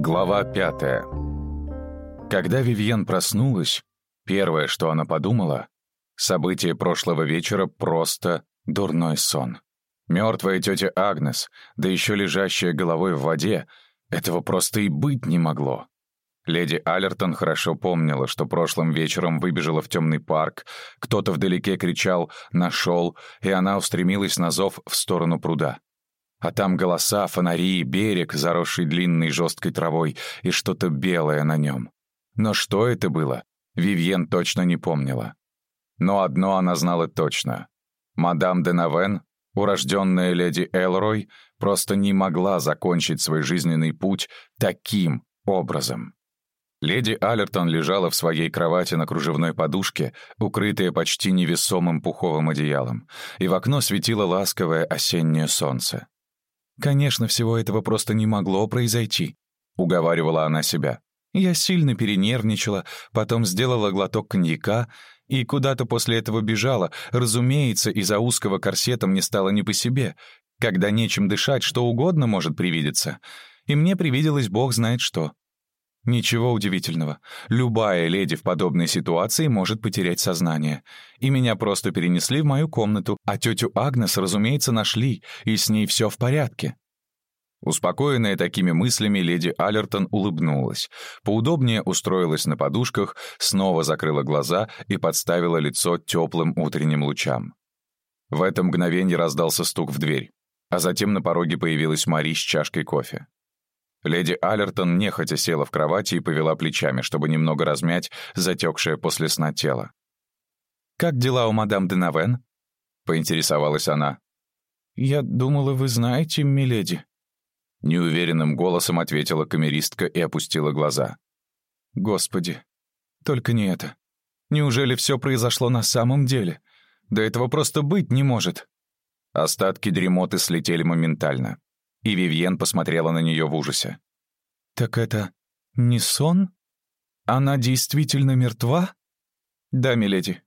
Глава пятая. Когда Вивьен проснулась, первое, что она подумала, события прошлого вечера просто дурной сон. Мертвая тетя Агнес, да еще лежащая головой в воде, этого просто и быть не могло. Леди Аллертон хорошо помнила, что прошлым вечером выбежала в темный парк, кто-то вдалеке кричал «нашел», и она устремилась на зов в сторону пруда. А там голоса, фонари, берег, заросший длинной жесткой травой, и что-то белое на нем. Но что это было, Вивьен точно не помнила. Но одно она знала точно. Мадам де Навен, урожденная леди Элрой, просто не могла закончить свой жизненный путь таким образом. Леди Аллертон лежала в своей кровати на кружевной подушке, укрытая почти невесомым пуховым одеялом, и в окно светило ласковое осеннее солнце. «Конечно, всего этого просто не могло произойти», — уговаривала она себя. Я сильно перенервничала, потом сделала глоток коньяка и куда-то после этого бежала. Разумеется, из-за узкого корсета мне стало не по себе. Когда нечем дышать, что угодно может привидеться. И мне привиделось бог знает что. Ничего удивительного. Любая леди в подобной ситуации может потерять сознание. И меня просто перенесли в мою комнату, а тетю Агнес, разумеется, нашли, и с ней все в порядке. Успокоенная такими мыслями, леди Аллертон улыбнулась, поудобнее устроилась на подушках, снова закрыла глаза и подставила лицо теплым утренним лучам. В это мгновение раздался стук в дверь, а затем на пороге появилась Мари с чашкой кофе. Леди Аллертон нехотя села в кровати и повела плечами, чтобы немного размять затекшее после сна тело. «Как дела у мадам Денавен?» — поинтересовалась она. «Я думала, вы знаете, миледи». Неуверенным голосом ответила камеристка и опустила глаза. «Господи, только не это. Неужели все произошло на самом деле? Да этого просто быть не может». Остатки дремоты слетели моментально и Вивьен посмотрела на нее в ужасе. «Так это не сон? Она действительно мертва?» «Да, миледи».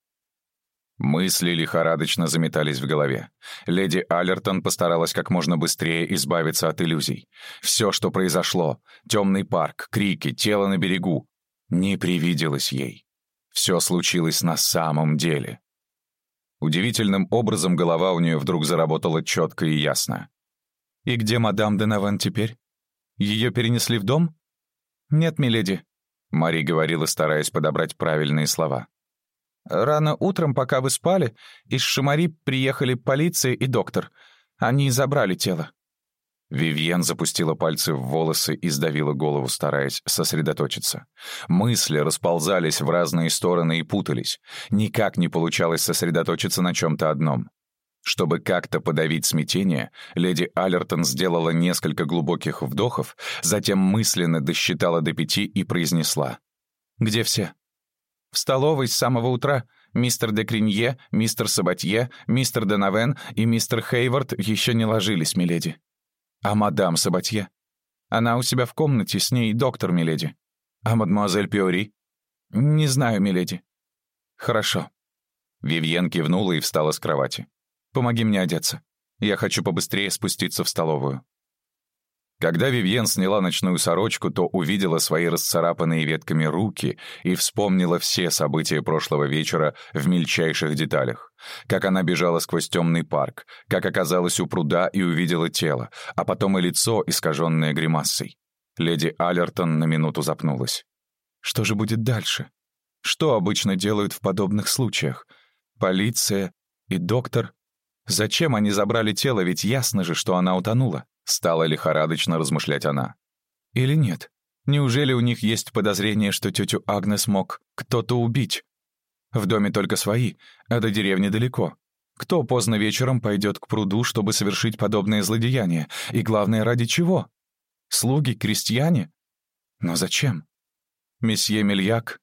Мысли лихорадочно заметались в голове. Леди Аллертон постаралась как можно быстрее избавиться от иллюзий. Все, что произошло — темный парк, крики, тело на берегу — не привиделось ей. Все случилось на самом деле. Удивительным образом голова у нее вдруг заработала четко и ясно. «И где мадам Денавен теперь? Ее перенесли в дом?» «Нет, миледи», — Мари говорила, стараясь подобрать правильные слова. «Рано утром, пока вы спали, из Шамари приехали полиция и доктор. Они забрали тело». Вивьен запустила пальцы в волосы и сдавила голову, стараясь сосредоточиться. Мысли расползались в разные стороны и путались. Никак не получалось сосредоточиться на чем-то одном. Чтобы как-то подавить смятение, леди Аллертон сделала несколько глубоких вдохов, затем мысленно досчитала до пяти и произнесла. «Где все?» «В столовой с самого утра. Мистер де Кринье, мистер Сабатье, мистер Денавен и мистер Хейвард еще не ложились, миледи». «А мадам Сабатье?» «Она у себя в комнате, с ней доктор, миледи». «А мадемуазель Пиори?» «Не знаю, миледи». «Хорошо». Вивьен кивнула и встала с кровати. Помоги мне одеться. Я хочу побыстрее спуститься в столовую». Когда Вивьен сняла ночную сорочку, то увидела свои расцарапанные ветками руки и вспомнила все события прошлого вечера в мельчайших деталях. Как она бежала сквозь темный парк, как оказалась у пруда и увидела тело, а потом и лицо, искаженное гримасой. Леди Аллертон на минуту запнулась. Что же будет дальше? Что обычно делают в подобных случаях? Полиция и доктор Зачем они забрали тело, ведь ясно же, что она утонула? Стала лихорадочно размышлять она. Или нет? Неужели у них есть подозрение, что тетю Агнес мог кто-то убить? В доме только свои, а до деревни далеко. Кто поздно вечером пойдет к пруду, чтобы совершить подобное злодеяние? И главное, ради чего? Слуги, крестьяне? Но зачем? Месье Мельяк?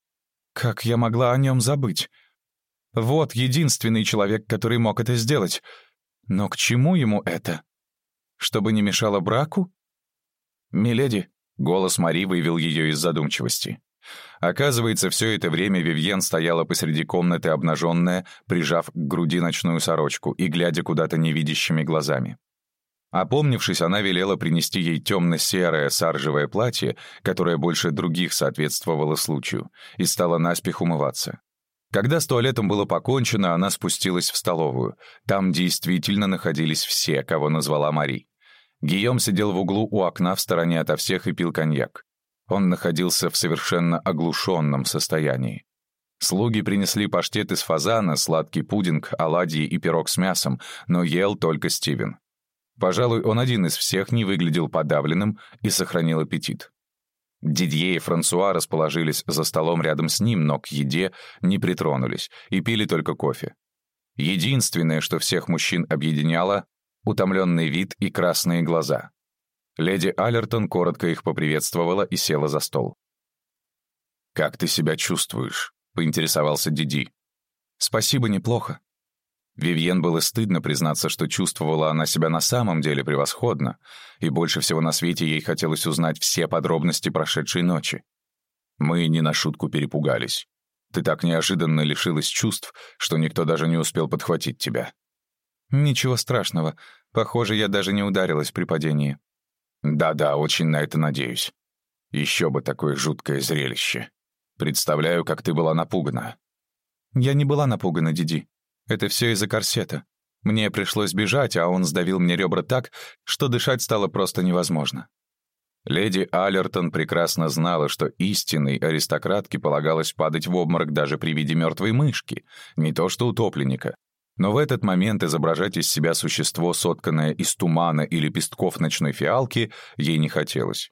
Как я могла о нем забыть? Вот единственный человек, который мог это сделать. Но к чему ему это? Чтобы не мешало браку? «Миледи», — голос Мари вывел ее из задумчивости. Оказывается, все это время Вивьен стояла посреди комнаты обнаженная, прижав к груди ночную сорочку и глядя куда-то невидящими глазами. Опомнившись, она велела принести ей темно-серое саржевое платье, которое больше других соответствовало случаю, и стала наспех умываться. Когда с туалетом было покончено, она спустилась в столовую. Там действительно находились все, кого назвала Мари. Гийом сидел в углу у окна в стороне ото всех и пил коньяк. Он находился в совершенно оглушенном состоянии. Слуги принесли паштет из фазана, сладкий пудинг, оладьи и пирог с мясом, но ел только Стивен. Пожалуй, он один из всех не выглядел подавленным и сохранил аппетит. Дидье и Франсуа расположились за столом рядом с ним, но к еде не притронулись и пили только кофе. Единственное, что всех мужчин объединяло — утомленный вид и красные глаза. Леди Аллертон коротко их поприветствовала и села за стол. «Как ты себя чувствуешь?» — поинтересовался Диди. «Спасибо, неплохо. Вивьен было стыдно признаться, что чувствовала она себя на самом деле превосходно, и больше всего на свете ей хотелось узнать все подробности прошедшей ночи. Мы не на шутку перепугались. Ты так неожиданно лишилась чувств, что никто даже не успел подхватить тебя. Ничего страшного. Похоже, я даже не ударилась при падении. Да-да, очень на это надеюсь. Еще бы такое жуткое зрелище. Представляю, как ты была напугана. Я не была напугана, Диди. Это все из-за корсета. Мне пришлось бежать, а он сдавил мне ребра так, что дышать стало просто невозможно. Леди Аллертон прекрасно знала, что истинной аристократке полагалось падать в обморок даже при виде мертвой мышки, не то что утопленника. Но в этот момент изображать из себя существо, сотканное из тумана и лепестков ночной фиалки, ей не хотелось.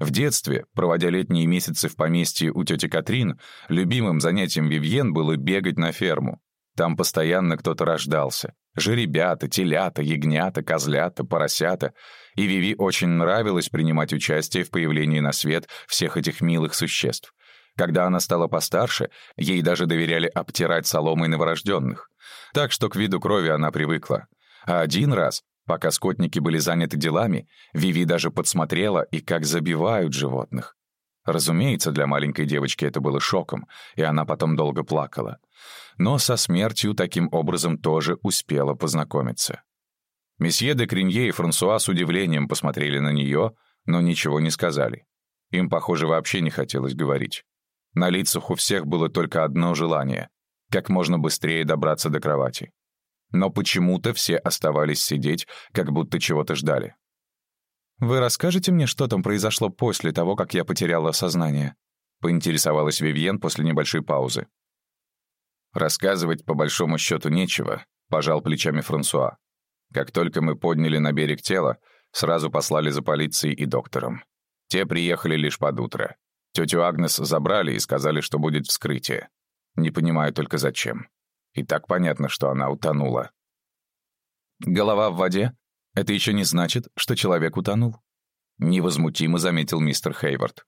В детстве, проводя летние месяцы в поместье у тети Катрин, любимым занятием Вивьен было бегать на ферму. Там постоянно кто-то рождался. Жеребята, телята, ягнята, козлята, поросята. И Виви очень нравилось принимать участие в появлении на свет всех этих милых существ. Когда она стала постарше, ей даже доверяли обтирать соломой новорожденных. Так что к виду крови она привыкла. А один раз, пока скотники были заняты делами, Виви даже подсмотрела и как забивают животных. Разумеется, для маленькой девочки это было шоком, и она потом долго плакала но со смертью таким образом тоже успела познакомиться. Месье де Кринье и Франсуа с удивлением посмотрели на нее, но ничего не сказали. Им, похоже, вообще не хотелось говорить. На лицах у всех было только одно желание — как можно быстрее добраться до кровати. Но почему-то все оставались сидеть, как будто чего-то ждали. «Вы расскажете мне, что там произошло после того, как я потеряла сознание?» — поинтересовалась Вивьен после небольшой паузы. Рассказывать по большому счету нечего, пожал плечами Франсуа. Как только мы подняли на берег тело, сразу послали за полицией и доктором. Те приехали лишь под утро. Тетю Агнес забрали и сказали, что будет вскрытие. Не понимаю только зачем. И так понятно, что она утонула. Голова в воде? Это еще не значит, что человек утонул. Невозмутимо заметил мистер Хейвард.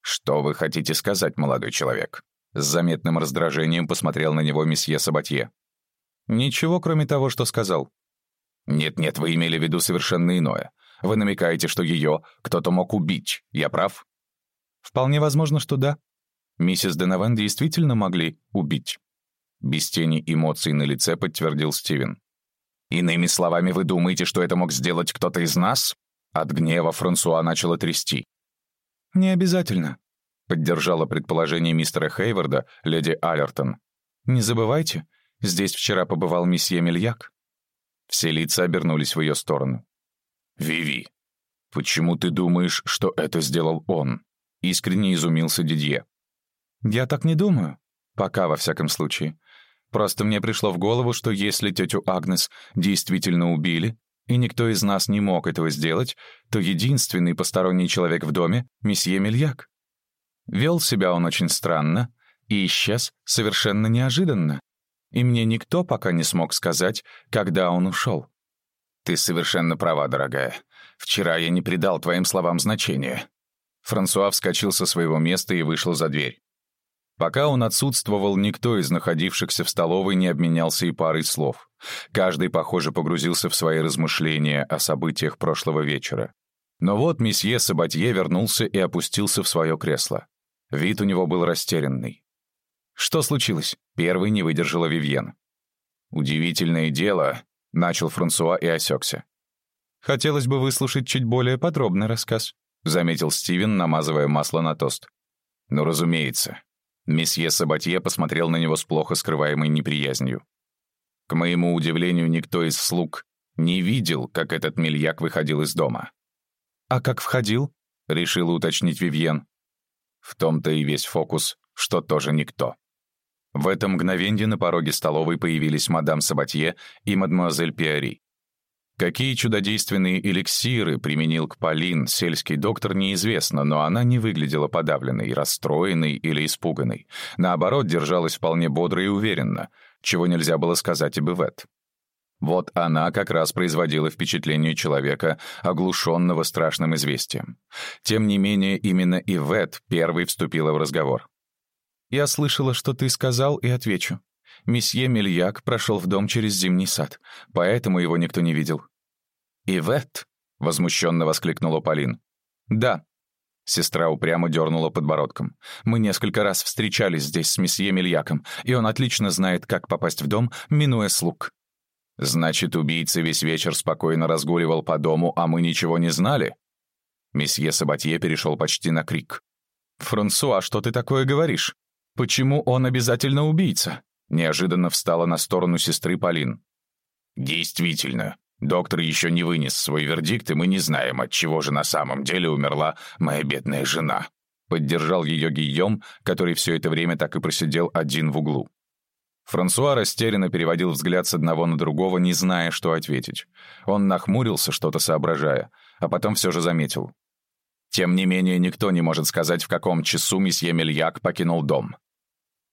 Что вы хотите сказать, молодой человек? С заметным раздражением посмотрел на него месье Сабатье. «Ничего, кроме того, что сказал». «Нет-нет, вы имели в виду совершенно иное. Вы намекаете, что ее кто-то мог убить. Я прав?» «Вполне возможно, что да. Миссис Денован действительно могли убить». Без тени эмоций на лице подтвердил Стивен. «Иными словами, вы думаете, что это мог сделать кто-то из нас?» От гнева Франсуа начала трясти. «Не обязательно. Поддержала предположение мистера Хейварда леди Аллертон. «Не забывайте, здесь вчера побывал месье Мельяк». Все лица обернулись в ее сторону. «Виви, почему ты думаешь, что это сделал он?» Искренне изумился Дидье. «Я так не думаю. Пока, во всяком случае. Просто мне пришло в голову, что если тетю Агнес действительно убили, и никто из нас не мог этого сделать, то единственный посторонний человек в доме — месье Мельяк. Вел себя он очень странно и исчез совершенно неожиданно. И мне никто пока не смог сказать, когда он ушел. «Ты совершенно права, дорогая. Вчера я не придал твоим словам значения». Франсуа вскочил со своего места и вышел за дверь. Пока он отсутствовал, никто из находившихся в столовой не обменялся и парой слов. Каждый, похоже, погрузился в свои размышления о событиях прошлого вечера. Но вот месье Сабатье вернулся и опустился в свое кресло. Вид у него был растерянный. «Что случилось?» — первый не выдержала Вивьен. «Удивительное дело», — начал Франсуа и осекся. Хотелось бы выслушать чуть более подробный рассказ», — заметил Стивен, намазывая масло на тост. «Ну, разумеется». Месье Сабатье посмотрел на него с плохо скрываемой неприязнью. К моему удивлению, никто из слуг не видел, как этот мельяк выходил из дома. «А как входил?» — решила уточнить Вивьен. В том-то и весь фокус, что тоже никто. В это мгновенье на пороге столовой появились мадам Сабатье и мадемуазель Пиари. Какие чудодейственные эликсиры применил к Полин сельский доктор, неизвестно, но она не выглядела подавленной, расстроенной или испуганной. Наоборот, держалась вполне бодро и уверенно, чего нельзя было сказать об Ивет. Вот она как раз производила впечатление человека, оглушенного страшным известием. Тем не менее, именно Ивет первой вступила в разговор. «Я слышала, что ты сказал, и отвечу. Месье Мельяк прошел в дом через зимний сад, поэтому его никто не видел». «Ивет?» — возмущенно воскликнула Полин. «Да». Сестра упрямо дернула подбородком. «Мы несколько раз встречались здесь с месье Мельяком, и он отлично знает, как попасть в дом, минуя слуг». «Значит, убийца весь вечер спокойно разгуливал по дому, а мы ничего не знали?» Месье Сабатье перешел почти на крик. «Франсуа, что ты такое говоришь? Почему он обязательно убийца?» Неожиданно встала на сторону сестры Полин. «Действительно, доктор еще не вынес свой вердикт, и мы не знаем, от чего же на самом деле умерла моя бедная жена». Поддержал ее Гийом, который все это время так и просидел один в углу. Франсуа растерянно переводил взгляд с одного на другого, не зная, что ответить. Он нахмурился, что-то соображая, а потом все же заметил. Тем не менее, никто не может сказать, в каком часу месье Мельяк покинул дом.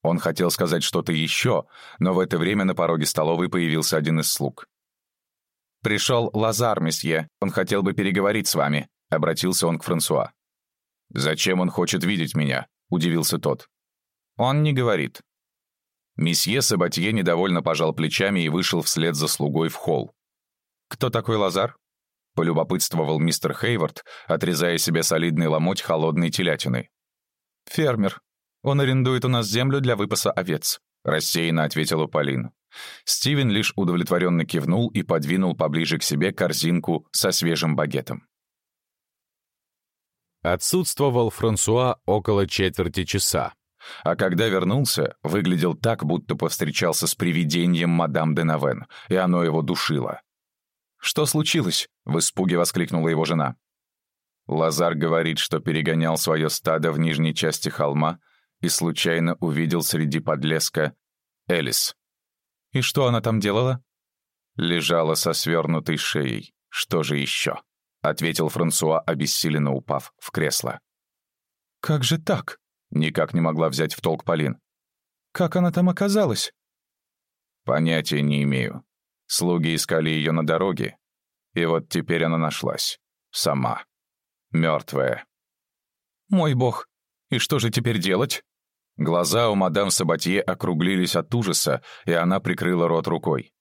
Он хотел сказать что-то еще, но в это время на пороге столовой появился один из слуг. «Пришел Лазар, месье. Он хотел бы переговорить с вами», — обратился он к Франсуа. «Зачем он хочет видеть меня?» — удивился тот. «Он не говорит». Месье Сабатье недовольно пожал плечами и вышел вслед за слугой в холл. «Кто такой Лазар?» — полюбопытствовал мистер Хейвард, отрезая себе солидный ломоть холодной телятины. «Фермер», он арендует у нас землю для выпаса овец», — рассеянно ответила Полин. Стивен лишь удовлетворенно кивнул и подвинул поближе к себе корзинку со свежим багетом. Отсутствовал Франсуа около четверти часа. А когда вернулся, выглядел так, будто повстречался с привидением мадам де Навен, и оно его душило. «Что случилось?» — в испуге воскликнула его жена. Лазар говорит, что перегонял свое стадо в нижней части холма, и случайно увидел среди подлеска Элис. «И что она там делала?» Лежала со свернутой шеей. «Что же еще?» — ответил Франсуа, обессиленно упав в кресло. «Как же так?» — никак не могла взять в толк Полин. «Как она там оказалась?» «Понятия не имею. Слуги искали ее на дороге, и вот теперь она нашлась. Сама. Мертвая». «Мой бог, и что же теперь делать?» Глаза у мадам Сабатье округлились от ужаса, и она прикрыла рот рукой.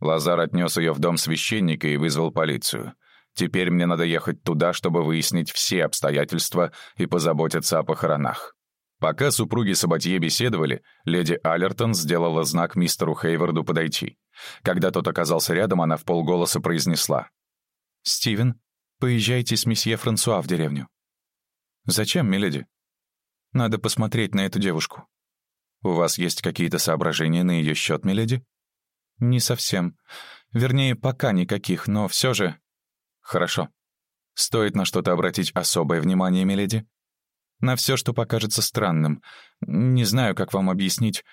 Лазар отнес ее в дом священника и вызвал полицию. Теперь мне надо ехать туда, чтобы выяснить все обстоятельства и позаботиться о похоронах. Пока супруги Сабатье беседовали, леди Аллертон сделала знак мистеру Хейварду подойти. Когда тот оказался рядом, она в полголоса произнесла. «Стивен, поезжайте с месье Франсуа в деревню». «Зачем, миледи?» Надо посмотреть на эту девушку. У вас есть какие-то соображения на ее счет, миледи? Не совсем. Вернее, пока никаких, но все же... Хорошо. Стоит на что-то обратить особое внимание, миледи? На все, что покажется странным. Не знаю, как вам объяснить.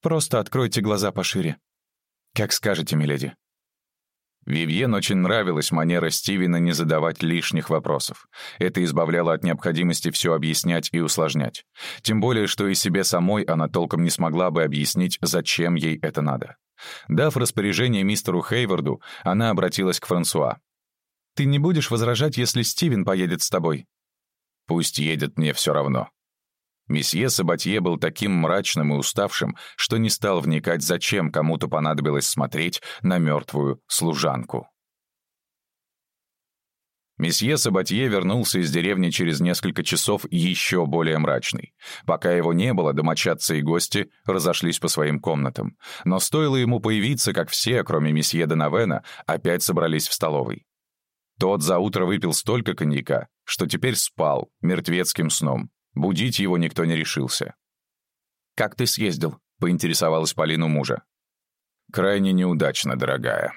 Просто откройте глаза пошире. Как скажете, миледи. Вивьен очень нравилась манера Стивена не задавать лишних вопросов. Это избавляло от необходимости все объяснять и усложнять. Тем более, что и себе самой она толком не смогла бы объяснить, зачем ей это надо. Дав распоряжение мистеру Хейварду, она обратилась к Франсуа. «Ты не будешь возражать, если Стивен поедет с тобой?» «Пусть едет, мне все равно», Месье Сабатье был таким мрачным и уставшим, что не стал вникать, зачем кому-то понадобилось смотреть на мертвую служанку. Месье Сабатье вернулся из деревни через несколько часов еще более мрачный. Пока его не было, домочадцы и гости разошлись по своим комнатам. Но стоило ему появиться, как все, кроме месье Денавена, опять собрались в столовой. Тот за утро выпил столько коньяка, что теперь спал мертвецким сном. Будить его никто не решился. «Как ты съездил?» — поинтересовалась Полина мужа. «Крайне неудачно, дорогая».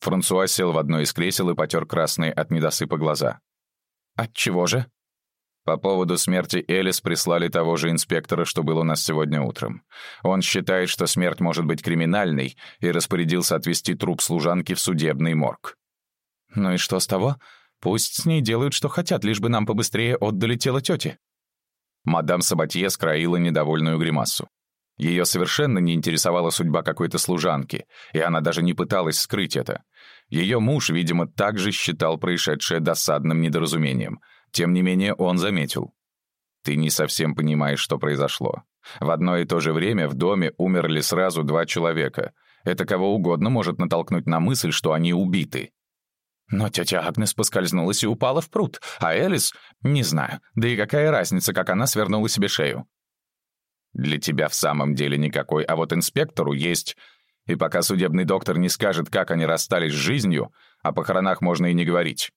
Франсуа сел в одно из кресел и потер красные от недосыпа глаза. «Отчего же?» По поводу смерти Элис прислали того же инспектора, что был у нас сегодня утром. Он считает, что смерть может быть криминальной, и распорядился отвезти труп служанки в судебный морг. «Ну и что с того? Пусть с ней делают, что хотят, лишь бы нам побыстрее отдали тело тети». Мадам Сабатье скроила недовольную гримасу. Ее совершенно не интересовала судьба какой-то служанки, и она даже не пыталась скрыть это. Ее муж, видимо, также считал происшедшее досадным недоразумением — тем не менее, он заметил. «Ты не совсем понимаешь, что произошло. В одно и то же время в доме умерли сразу два человека. Это кого угодно может натолкнуть на мысль, что они убиты». Но тетя Агнес поскользнулась и упала в пруд, а Элис — не знаю. Да и какая разница, как она свернула себе шею. Для тебя в самом деле никакой, а вот инспектору есть. И пока судебный доктор не скажет, как они расстались с жизнью, о похоронах можно и не говорить.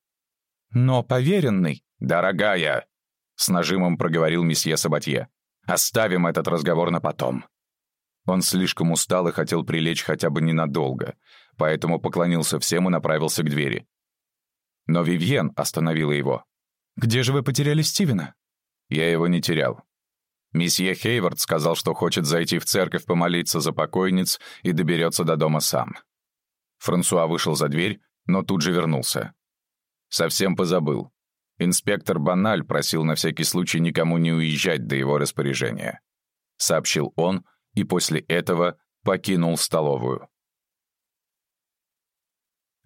Но поверенный... «Дорогая!» — с нажимом проговорил месье Сабатье. «Оставим этот разговор на потом». Он слишком устал и хотел прилечь хотя бы ненадолго, поэтому поклонился всем и направился к двери. Но Вивьен остановила его. «Где же вы потеряли Стивена?» «Я его не терял. Месье Хейвард сказал, что хочет зайти в церковь помолиться за покойниц и доберется до дома сам». Франсуа вышел за дверь, но тут же вернулся. «Совсем позабыл. Инспектор Баналь просил на всякий случай никому не уезжать до его распоряжения. Сообщил он и после этого покинул столовую.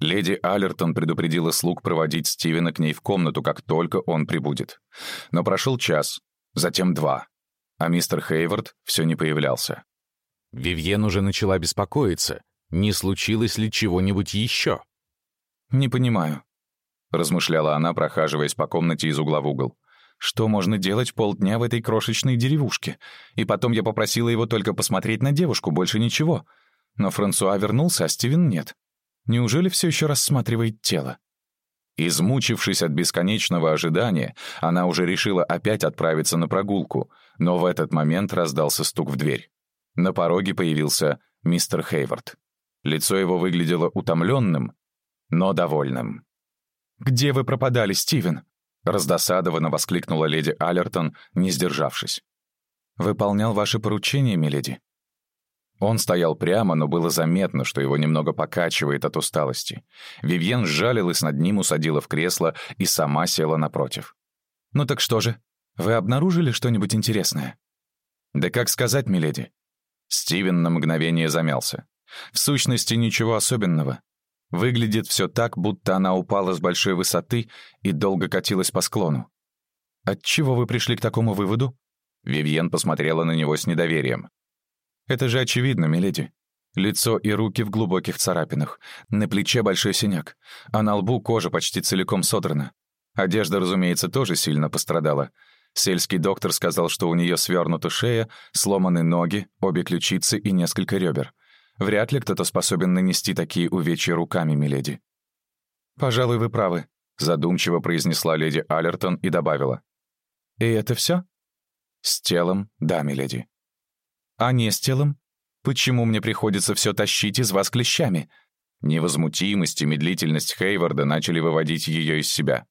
Леди Аллертон предупредила слуг проводить Стивена к ней в комнату, как только он прибудет. Но прошел час, затем два, а мистер Хейвард все не появлялся. Вивьен уже начала беспокоиться, не случилось ли чего-нибудь еще. «Не понимаю. — размышляла она, прохаживаясь по комнате из угла в угол. «Что можно делать полдня в этой крошечной деревушке? И потом я попросила его только посмотреть на девушку, больше ничего. Но Франсуа вернулся, а Стивен нет. Неужели все еще рассматривает тело?» Измучившись от бесконечного ожидания, она уже решила опять отправиться на прогулку, но в этот момент раздался стук в дверь. На пороге появился мистер Хейвард. Лицо его выглядело утомленным, но довольным. «Где вы пропадали, Стивен?» Раздосадованно воскликнула леди Аллертон, не сдержавшись. «Выполнял ваши поручения, миледи?» Он стоял прямо, но было заметно, что его немного покачивает от усталости. Вивьен сжалилась над ним, усадила в кресло и сама села напротив. «Ну так что же, вы обнаружили что-нибудь интересное?» «Да как сказать, миледи?» Стивен на мгновение замялся. «В сущности, ничего особенного. Выглядит все так, будто она упала с большой высоты и долго катилась по склону. «Отчего вы пришли к такому выводу?» Вивьен посмотрела на него с недоверием. «Это же очевидно, миледи. Лицо и руки в глубоких царапинах, на плече большой синяк, а на лбу кожа почти целиком содрана. Одежда, разумеется, тоже сильно пострадала. Сельский доктор сказал, что у нее свернута шея, сломаны ноги, обе ключицы и несколько ребер. Вряд ли кто-то способен нанести такие увечья руками, миледи». «Пожалуй, вы правы», — задумчиво произнесла леди Аллертон и добавила. «И это все? «С телом, да, миледи». «А не с телом? Почему мне приходится все тащить из вас клещами?» Невозмутимость и медлительность Хейварда начали выводить ее из себя.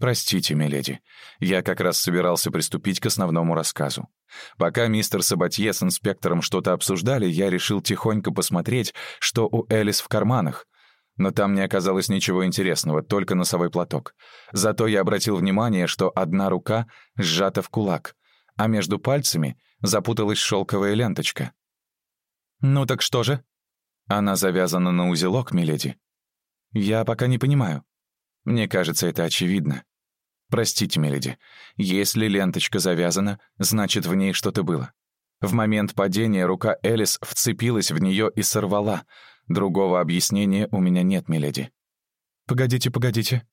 «Простите, миледи, я как раз собирался приступить к основному рассказу. Пока мистер Сабатье с инспектором что-то обсуждали, я решил тихонько посмотреть, что у Элис в карманах. Но там не оказалось ничего интересного, только носовой платок. Зато я обратил внимание, что одна рука сжата в кулак, а между пальцами запуталась шелковая ленточка. «Ну так что же?» «Она завязана на узелок, миледи». «Я пока не понимаю». Мне кажется, это очевидно. Простите, миледи, если ленточка завязана, значит, в ней что-то было. В момент падения рука Элис вцепилась в нее и сорвала. Другого объяснения у меня нет, миледи. Погодите, погодите.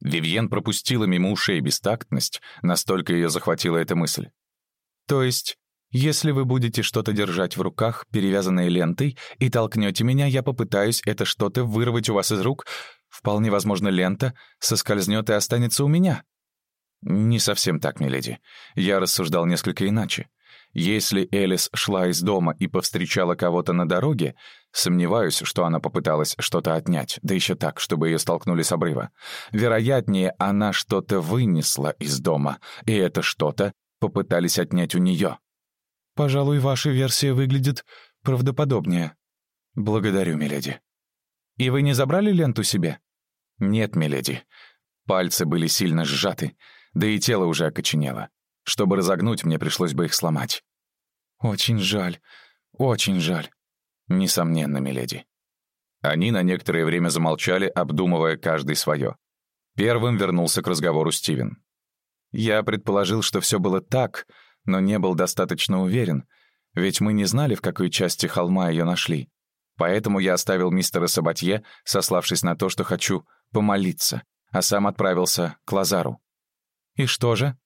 Вивьен пропустила мимо ушей бестактность, настолько ее захватила эта мысль. То есть, если вы будете что-то держать в руках, перевязанное лентой, и толкнете меня, я попытаюсь это что-то вырвать у вас из рук, Вполне возможно, лента соскользнет и останется у меня. Не совсем так, миледи. Я рассуждал несколько иначе. Если Элис шла из дома и повстречала кого-то на дороге, сомневаюсь, что она попыталась что-то отнять, да еще так, чтобы ее столкнули с обрыва. Вероятнее, она что-то вынесла из дома, и это что-то попытались отнять у нее. Пожалуй, ваша версия выглядит правдоподобнее. Благодарю, миледи. И вы не забрали ленту себе? Нет, миледи. Пальцы были сильно сжаты, да и тело уже окоченело. Чтобы разогнуть, мне пришлось бы их сломать. Очень жаль, очень жаль. Несомненно, миледи. Они на некоторое время замолчали, обдумывая каждый свое. Первым вернулся к разговору Стивен. Я предположил, что все было так, но не был достаточно уверен, ведь мы не знали, в какой части холма ее нашли. Поэтому я оставил мистера Сабатье, сославшись на то, что хочу помолиться, а сам отправился к Лазару. И что же?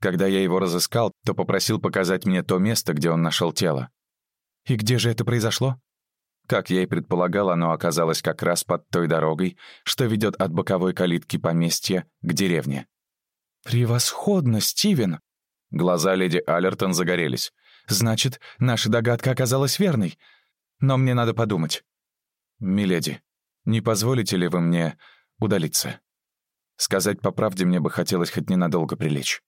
Когда я его разыскал, то попросил показать мне то место, где он нашел тело. И где же это произошло? Как я и предполагал, оно оказалось как раз под той дорогой, что ведет от боковой калитки поместья к деревне. «Превосходно, Стивен!» Глаза леди Аллертон загорелись. «Значит, наша догадка оказалась верной. Но мне надо подумать. Миледи, не позволите ли вы мне удалиться? Сказать по правде мне бы хотелось хоть ненадолго прилечь.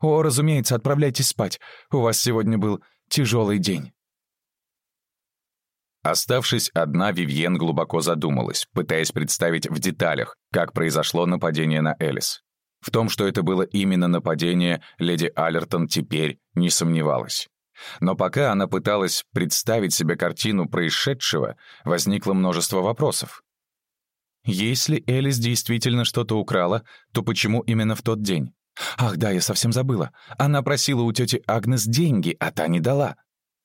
О, разумеется, отправляйтесь спать. У вас сегодня был тяжелый день. Оставшись одна, Вивьен глубоко задумалась, пытаясь представить в деталях, как произошло нападение на Элис. В том, что это было именно нападение, леди Аллертон теперь не сомневалась. Но пока она пыталась представить себе картину происшедшего, возникло множество вопросов. Если Элис действительно что-то украла, то почему именно в тот день? Ах да, я совсем забыла. Она просила у тети Агнес деньги, а та не дала.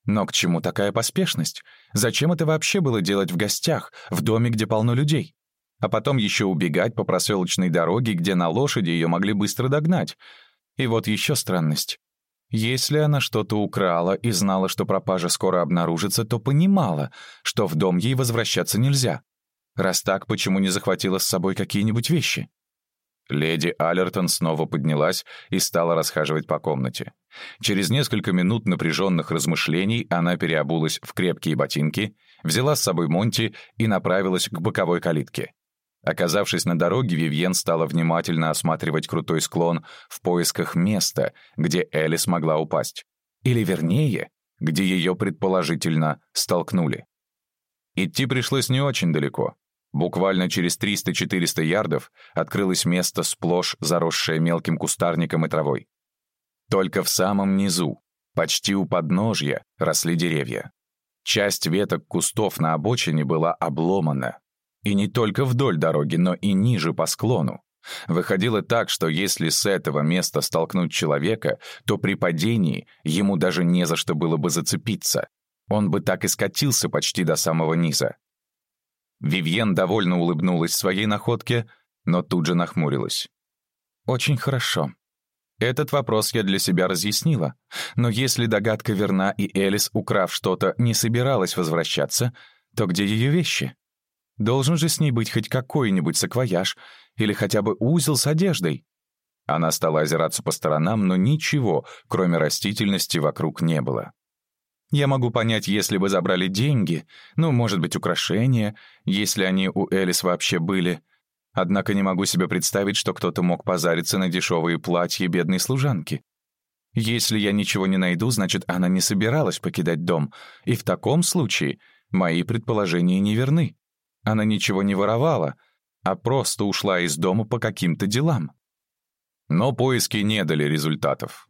Но к чему такая поспешность? Зачем это вообще было делать в гостях, в доме, где полно людей? А потом еще убегать по проселочной дороге, где на лошади ее могли быстро догнать. И вот еще странность. Если она что-то украла и знала, что пропажа скоро обнаружится, то понимала, что в дом ей возвращаться нельзя. Раз так, почему не захватила с собой какие-нибудь вещи? Леди Аллертон снова поднялась и стала расхаживать по комнате. Через несколько минут напряженных размышлений она переобулась в крепкие ботинки, взяла с собой Монти и направилась к боковой калитке. Оказавшись на дороге, Вивьен стала внимательно осматривать крутой склон в поисках места, где Элис могла упасть. Или вернее, где ее предположительно столкнули. Идти пришлось не очень далеко. Буквально через 300-400 ярдов открылось место, сплошь заросшее мелким кустарником и травой. Только в самом низу, почти у подножья, росли деревья. Часть веток кустов на обочине была обломана, и не только вдоль дороги, но и ниже по склону. Выходило так, что если с этого места столкнуть человека, то при падении ему даже не за что было бы зацепиться. Он бы так и скатился почти до самого низа. Вивьен довольно улыбнулась своей находке, но тут же нахмурилась. «Очень хорошо. Этот вопрос я для себя разъяснила. Но если догадка верна и Элис, украв что-то, не собиралась возвращаться, то где ее вещи?» Должен же с ней быть хоть какой-нибудь саквояж или хотя бы узел с одеждой. Она стала озираться по сторонам, но ничего, кроме растительности, вокруг не было. Я могу понять, если бы забрали деньги, ну, может быть, украшения, если они у Элис вообще были. Однако не могу себе представить, что кто-то мог позариться на дешевые платья бедной служанки. Если я ничего не найду, значит, она не собиралась покидать дом, и в таком случае мои предположения неверны. Она ничего не воровала, а просто ушла из дома по каким-то делам. Но поиски не дали результатов.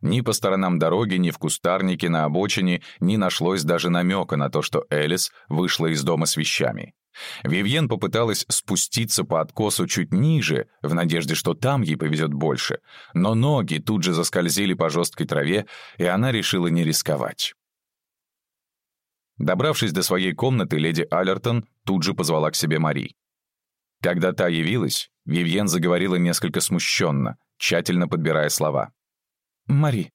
Ни по сторонам дороги, ни в кустарнике на обочине не нашлось даже намека на то, что Элис вышла из дома с вещами. Вивьен попыталась спуститься по откосу чуть ниже, в надежде, что там ей повезет больше, но ноги тут же заскользили по жесткой траве, и она решила не рисковать. Добравшись до своей комнаты, леди Аллертон тут же позвала к себе Мари. Когда та явилась, Вивьен заговорила несколько смущенно, тщательно подбирая слова. «Мари,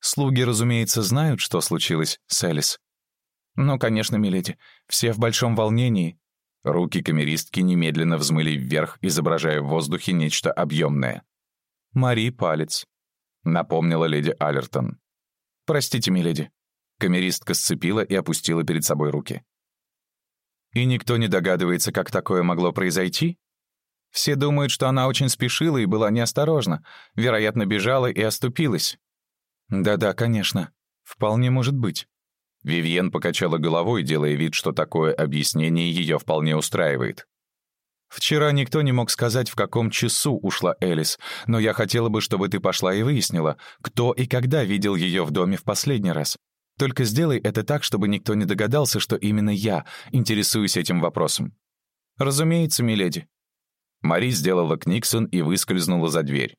слуги, разумеется, знают, что случилось с Элис. Но, конечно, миледи, все в большом волнении. Руки камеристки немедленно взмыли вверх, изображая в воздухе нечто объемное. «Мари палец», — напомнила леди Аллертон. «Простите, миледи». Камеристка сцепила и опустила перед собой руки. «И никто не догадывается, как такое могло произойти?» Все думают, что она очень спешила и была неосторожна, вероятно, бежала и оступилась. Да-да, конечно. Вполне может быть. Вивьен покачала головой, делая вид, что такое объяснение ее вполне устраивает. «Вчера никто не мог сказать, в каком часу ушла Элис, но я хотела бы, чтобы ты пошла и выяснила, кто и когда видел ее в доме в последний раз. Только сделай это так, чтобы никто не догадался, что именно я интересуюсь этим вопросом». «Разумеется, миледи», Мари сделала книксон и выскользнула за дверь.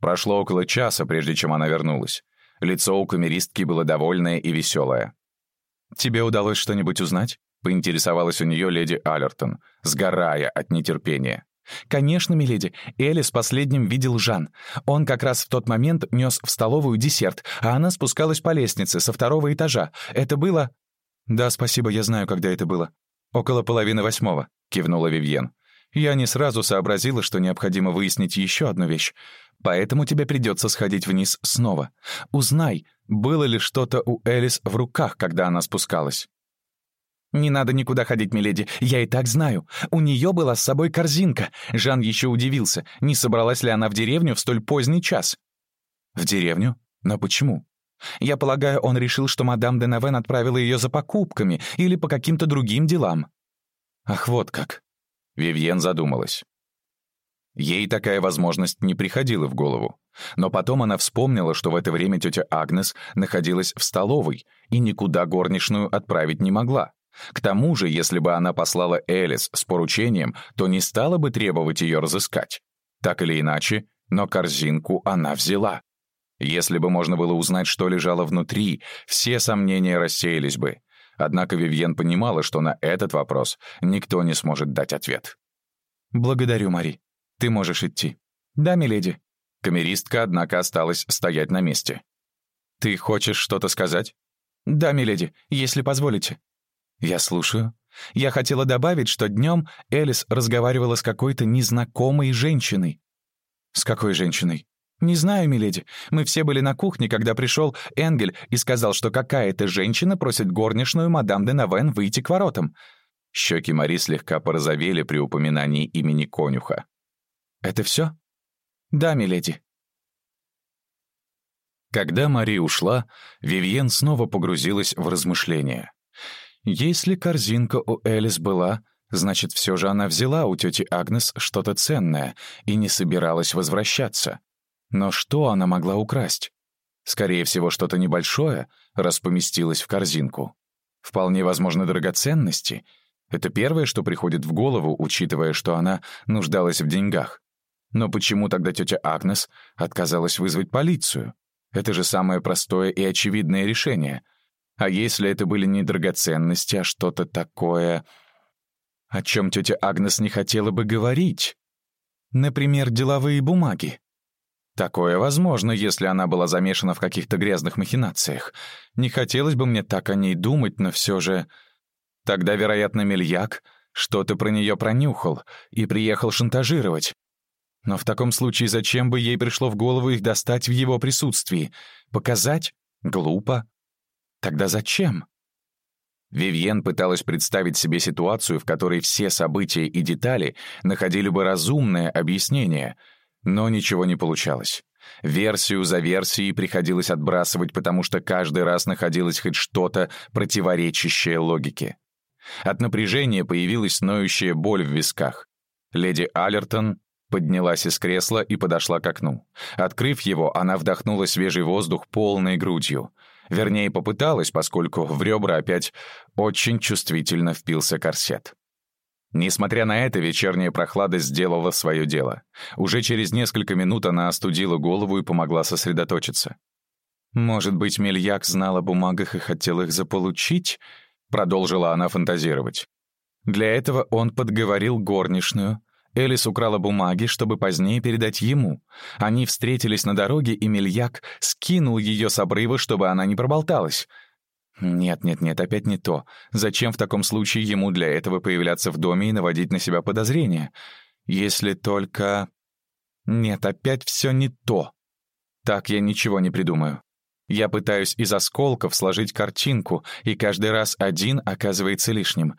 Прошло около часа, прежде чем она вернулась. Лицо у камеристки было довольное и веселое. «Тебе удалось что-нибудь узнать?» — поинтересовалась у нее леди Аллертон, сгорая от нетерпения. «Конечно, миледи. Элис последним видел Жан. Он как раз в тот момент нес в столовую десерт, а она спускалась по лестнице со второго этажа. Это было...» «Да, спасибо, я знаю, когда это было. Около половины восьмого», — кивнула Вивьен. Я не сразу сообразила, что необходимо выяснить еще одну вещь. Поэтому тебе придется сходить вниз снова. Узнай, было ли что-то у Элис в руках, когда она спускалась. «Не надо никуда ходить, миледи, я и так знаю. У нее была с собой корзинка. Жан еще удивился, не собралась ли она в деревню в столь поздний час». «В деревню? Но почему?» «Я полагаю, он решил, что мадам де Навен отправила ее за покупками или по каким-то другим делам». «Ах, вот как. Вивьен задумалась. Ей такая возможность не приходила в голову. Но потом она вспомнила, что в это время тетя Агнес находилась в столовой и никуда горничную отправить не могла. К тому же, если бы она послала Элис с поручением, то не стала бы требовать ее разыскать. Так или иначе, но корзинку она взяла. Если бы можно было узнать, что лежало внутри, все сомнения рассеялись бы. Однако Вивьен понимала, что на этот вопрос никто не сможет дать ответ. «Благодарю, Мари. Ты можешь идти». «Да, миледи». Камеристка, однако, осталась стоять на месте. «Ты хочешь что-то сказать?» «Да, миледи, если позволите». «Я слушаю. Я хотела добавить, что днем Элис разговаривала с какой-то незнакомой женщиной». «С какой женщиной?» «Не знаю, миледи. Мы все были на кухне, когда пришел Энгель и сказал, что какая-то женщина просит горничную мадам де Навен выйти к воротам». Щеки Мари слегка порозовели при упоминании имени конюха. «Это все?» «Да, миледи». Когда Мари ушла, Вивьен снова погрузилась в размышления. Если корзинка у Элис была, значит, все же она взяла у тети Агнес что-то ценное и не собиралась возвращаться. Но что она могла украсть? Скорее всего, что-то небольшое, раз поместилось в корзинку. Вполне возможно, драгоценности. Это первое, что приходит в голову, учитывая, что она нуждалась в деньгах. Но почему тогда тетя Агнес отказалась вызвать полицию? Это же самое простое и очевидное решение. А если это были не драгоценности, а что-то такое, о чем тетя Агнес не хотела бы говорить? Например, деловые бумаги. Такое возможно, если она была замешана в каких-то грязных махинациях. Не хотелось бы мне так о ней думать, но все же... Тогда, вероятно, Мельяк что-то про нее пронюхал и приехал шантажировать. Но в таком случае зачем бы ей пришло в голову их достать в его присутствии? Показать? Глупо. Тогда зачем? Вивьен пыталась представить себе ситуацию, в которой все события и детали находили бы разумное объяснение — но ничего не получалось. Версию за версией приходилось отбрасывать, потому что каждый раз находилось хоть что-то, противоречащее логике. От напряжения появилась ноющая боль в висках. Леди Аллертон поднялась из кресла и подошла к окну. Открыв его, она вдохнула свежий воздух полной грудью. Вернее, попыталась, поскольку в ребра опять очень чувствительно впился корсет. Несмотря на это, вечерняя прохлада сделала свое дело. Уже через несколько минут она остудила голову и помогла сосредоточиться. «Может быть, Мельяк знал о бумагах и хотел их заполучить?» Продолжила она фантазировать. Для этого он подговорил горничную. Элис украла бумаги, чтобы позднее передать ему. Они встретились на дороге, и Мельяк скинул ее с обрыва, чтобы она не проболталась. Нет-нет-нет, опять не то. Зачем в таком случае ему для этого появляться в доме и наводить на себя подозрения? Если только... Нет, опять все не то. Так я ничего не придумаю. Я пытаюсь из осколков сложить картинку, и каждый раз один оказывается лишним.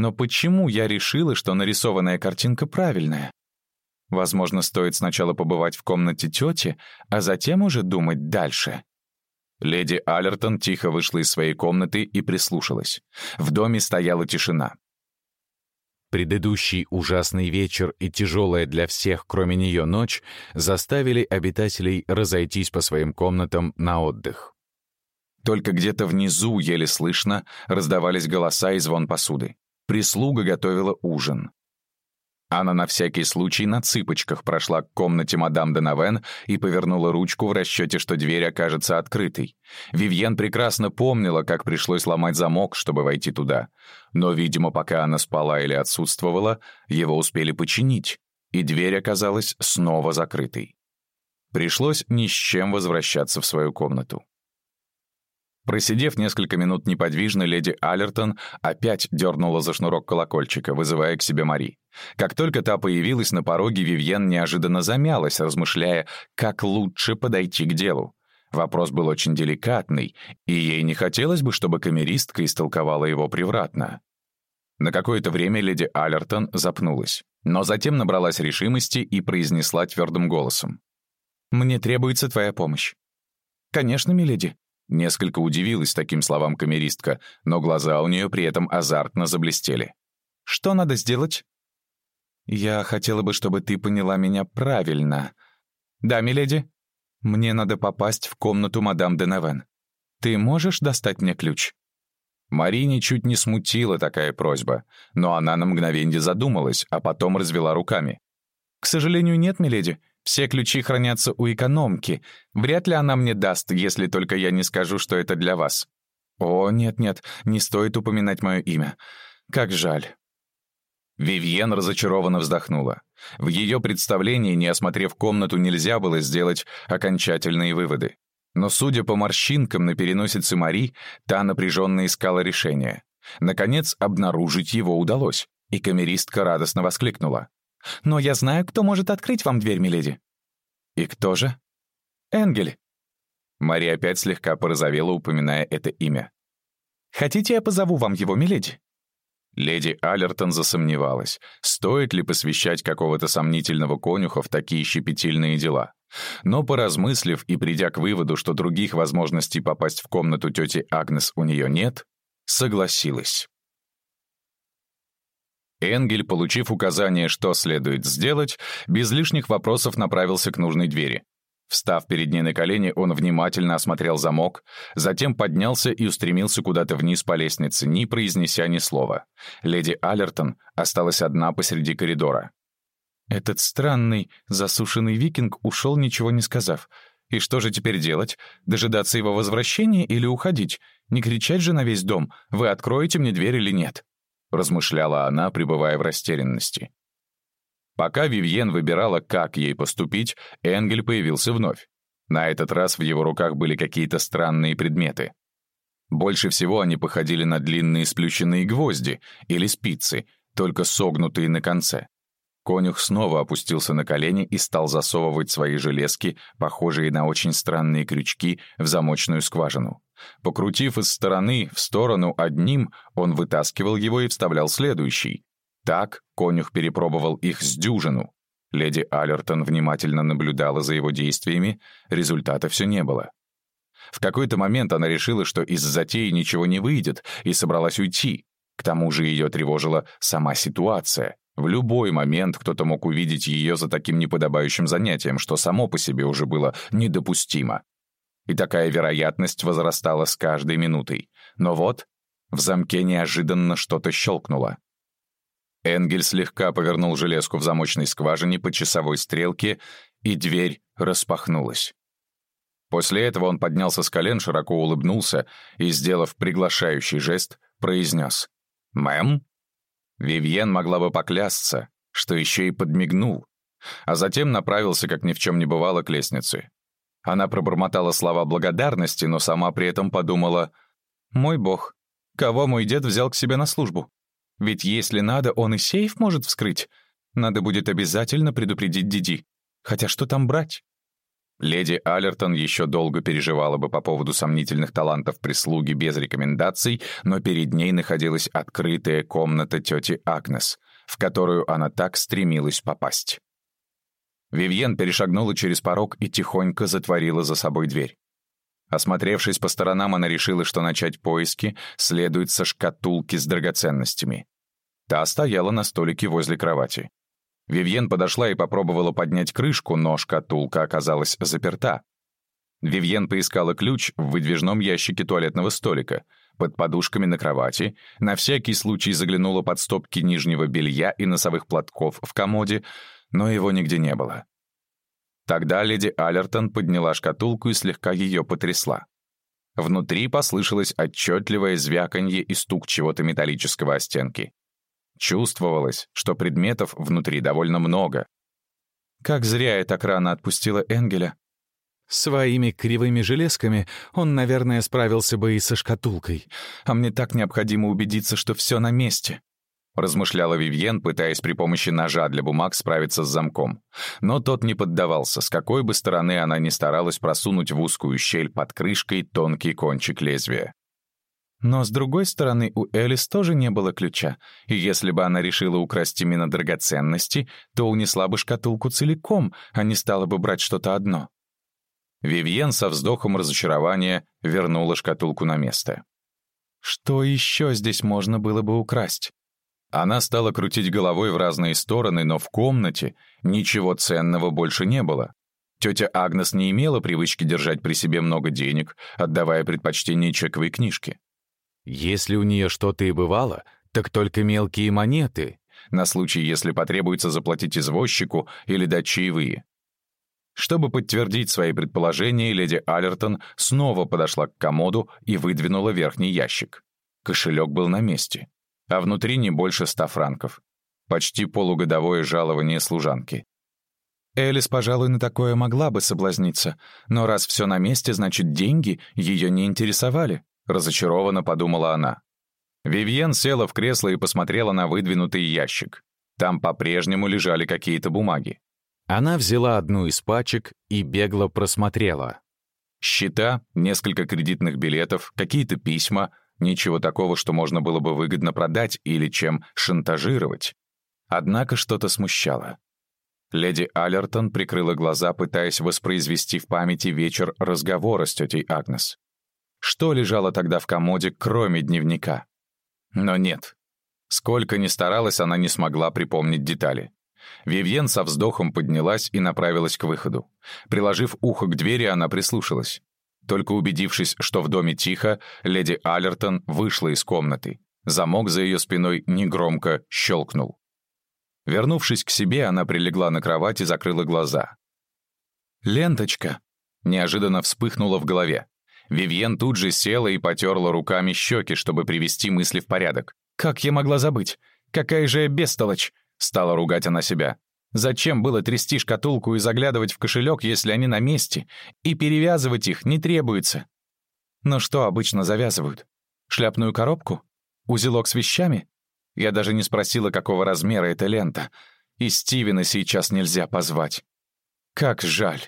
Но почему я решила, что нарисованная картинка правильная? Возможно, стоит сначала побывать в комнате тети, а затем уже думать дальше. Леди Аллертон тихо вышла из своей комнаты и прислушалась. В доме стояла тишина. Предыдущий ужасный вечер и тяжелая для всех, кроме нее, ночь заставили обитателей разойтись по своим комнатам на отдых. Только где-то внизу, еле слышно, раздавались голоса и звон посуды. Прислуга готовила ужин. Она на всякий случай на цыпочках прошла к комнате мадам Денавен и повернула ручку в расчете, что дверь окажется открытой. Вивьен прекрасно помнила, как пришлось ломать замок, чтобы войти туда. Но, видимо, пока она спала или отсутствовала, его успели починить, и дверь оказалась снова закрытой. Пришлось ни с чем возвращаться в свою комнату. Просидев несколько минут неподвижно, леди Аллертон опять дернула за шнурок колокольчика, вызывая к себе Мари. Как только та появилась на пороге, Вивьен неожиданно замялась, размышляя, как лучше подойти к делу. Вопрос был очень деликатный, и ей не хотелось бы, чтобы камеристка истолковала его превратно. На какое-то время леди Аллертон запнулась, но затем набралась решимости и произнесла твердым голосом. «Мне требуется твоя помощь». «Конечно, миледи», Несколько удивилась таким словам камеристка, но глаза у нее при этом азартно заблестели. «Что надо сделать?» «Я хотела бы, чтобы ты поняла меня правильно». «Да, миледи?» «Мне надо попасть в комнату мадам Деневен. Ты можешь достать мне ключ?» Марине чуть не смутила такая просьба, но она на мгновенье задумалась, а потом развела руками. «К сожалению, нет, миледи. Все ключи хранятся у экономки. Вряд ли она мне даст, если только я не скажу, что это для вас. О, нет-нет, не стоит упоминать мое имя. Как жаль. Вивьен разочарованно вздохнула. В ее представлении, не осмотрев комнату, нельзя было сделать окончательные выводы. Но, судя по морщинкам на переносице Мари, та напряженно искала решение. Наконец, обнаружить его удалось, и камеристка радостно воскликнула. Но я знаю, кто может открыть вам дверь, миледи». «И кто же?» «Энгель». Мария опять слегка порозовела, упоминая это имя. «Хотите, я позову вам его, миледи?» Леди Аллертон засомневалась, стоит ли посвящать какого-то сомнительного конюха в такие щепетильные дела. Но, поразмыслив и придя к выводу, что других возможностей попасть в комнату тети Агнес у нее нет, согласилась. Энгель, получив указание, что следует сделать, без лишних вопросов направился к нужной двери. Встав перед ней на колени, он внимательно осмотрел замок, затем поднялся и устремился куда-то вниз по лестнице, не произнеся ни слова. Леди Аллертон осталась одна посреди коридора. Этот странный, засушенный викинг ушел, ничего не сказав. И что же теперь делать? Дожидаться его возвращения или уходить? Не кричать же на весь дом «Вы откроете мне дверь или нет?» — размышляла она, пребывая в растерянности. Пока Вивьен выбирала, как ей поступить, Энгель появился вновь. На этот раз в его руках были какие-то странные предметы. Больше всего они походили на длинные сплющенные гвозди или спицы, только согнутые на конце. Конюх снова опустился на колени и стал засовывать свои железки, похожие на очень странные крючки, в замочную скважину. Покрутив из стороны в сторону одним, он вытаскивал его и вставлял следующий. Так конюх перепробовал их с дюжину. Леди Аллертон внимательно наблюдала за его действиями, результата все не было. В какой-то момент она решила, что из затеи ничего не выйдет, и собралась уйти. К тому же ее тревожила сама ситуация. В любой момент кто-то мог увидеть ее за таким неподобающим занятием, что само по себе уже было недопустимо. И такая вероятность возрастала с каждой минутой. Но вот в замке неожиданно что-то щелкнуло. Энгель слегка повернул железку в замочной скважине по часовой стрелке, и дверь распахнулась. После этого он поднялся с колен, широко улыбнулся и, сделав приглашающий жест, произнес «Мэм?» Вивьен могла бы поклясться, что еще и подмигнул, а затем направился, как ни в чем не бывало, к лестнице. Она пробормотала слова благодарности, но сама при этом подумала, Мой бог, кого мой дед взял к себе на службу? Ведь если надо, он и сейф может вскрыть. Надо будет обязательно предупредить Диди. Хотя что там брать? Леди Аллертон еще долго переживала бы по поводу сомнительных талантов прислуги без рекомендаций, но перед ней находилась открытая комната тети Агнес, в которую она так стремилась попасть. Вивьен перешагнула через порог и тихонько затворила за собой дверь. Осмотревшись по сторонам, она решила, что начать поиски следует со шкатулки с драгоценностями. Та стояла на столике возле кровати. Вивьен подошла и попробовала поднять крышку, но шкатулка оказалась заперта. Вивьен поискала ключ в выдвижном ящике туалетного столика, под подушками на кровати, на всякий случай заглянула под стопки нижнего белья и носовых платков в комоде, но его нигде не было. Тогда леди Аллертон подняла шкатулку и слегка ее потрясла. Внутри послышалось отчетливое звяканье и стук чего-то металлического о стенки. Чувствовалось, что предметов внутри довольно много. Как зря я так рано отпустила Энгеля. Своими кривыми железками он, наверное, справился бы и со шкатулкой. А мне так необходимо убедиться, что все на месте. Размышляла Вивьен, пытаясь при помощи ножа для бумаг справиться с замком. Но тот не поддавался, с какой бы стороны она ни старалась просунуть в узкую щель под крышкой тонкий кончик лезвия. Но, с другой стороны, у Элис тоже не было ключа, и если бы она решила украсть именно драгоценности, то унесла бы шкатулку целиком, а не стала бы брать что-то одно. Вивьен со вздохом разочарования вернула шкатулку на место. Что еще здесь можно было бы украсть? Она стала крутить головой в разные стороны, но в комнате ничего ценного больше не было. Тетя Агнес не имела привычки держать при себе много денег, отдавая предпочтение чековой книжке. Если у нее что-то и бывало, так только мелкие монеты, на случай, если потребуется заплатить извозчику или дать чаевые. Чтобы подтвердить свои предположения, леди Аллертон снова подошла к комоду и выдвинула верхний ящик. Кошелек был на месте, а внутри не больше ста франков. Почти полугодовое жалование служанки. Элис, пожалуй, на такое могла бы соблазниться, но раз все на месте, значит, деньги ее не интересовали. Разочарованно подумала она. Вивьен села в кресло и посмотрела на выдвинутый ящик. Там по-прежнему лежали какие-то бумаги. Она взяла одну из пачек и бегло просмотрела. Счета, несколько кредитных билетов, какие-то письма, ничего такого, что можно было бы выгодно продать или чем шантажировать. Однако что-то смущало. Леди Аллертон прикрыла глаза, пытаясь воспроизвести в памяти вечер разговора с тетей Агнес. Что лежало тогда в комоде, кроме дневника? Но нет. Сколько ни старалась, она не смогла припомнить детали. Вивьен со вздохом поднялась и направилась к выходу. Приложив ухо к двери, она прислушалась. Только убедившись, что в доме тихо, леди Аллертон вышла из комнаты. Замок за ее спиной негромко щелкнул. Вернувшись к себе, она прилегла на кровать и закрыла глаза. «Ленточка!» неожиданно вспыхнула в голове. Вивьен тут же села и потерла руками щеки, чтобы привести мысли в порядок. «Как я могла забыть? Какая же я бестолочь!» Стала ругать она себя. «Зачем было трясти шкатулку и заглядывать в кошелек, если они на месте, и перевязывать их не требуется?» «Но что обычно завязывают? Шляпную коробку? Узелок с вещами?» Я даже не спросила, какого размера эта лента. И Стивена сейчас нельзя позвать. Как жаль.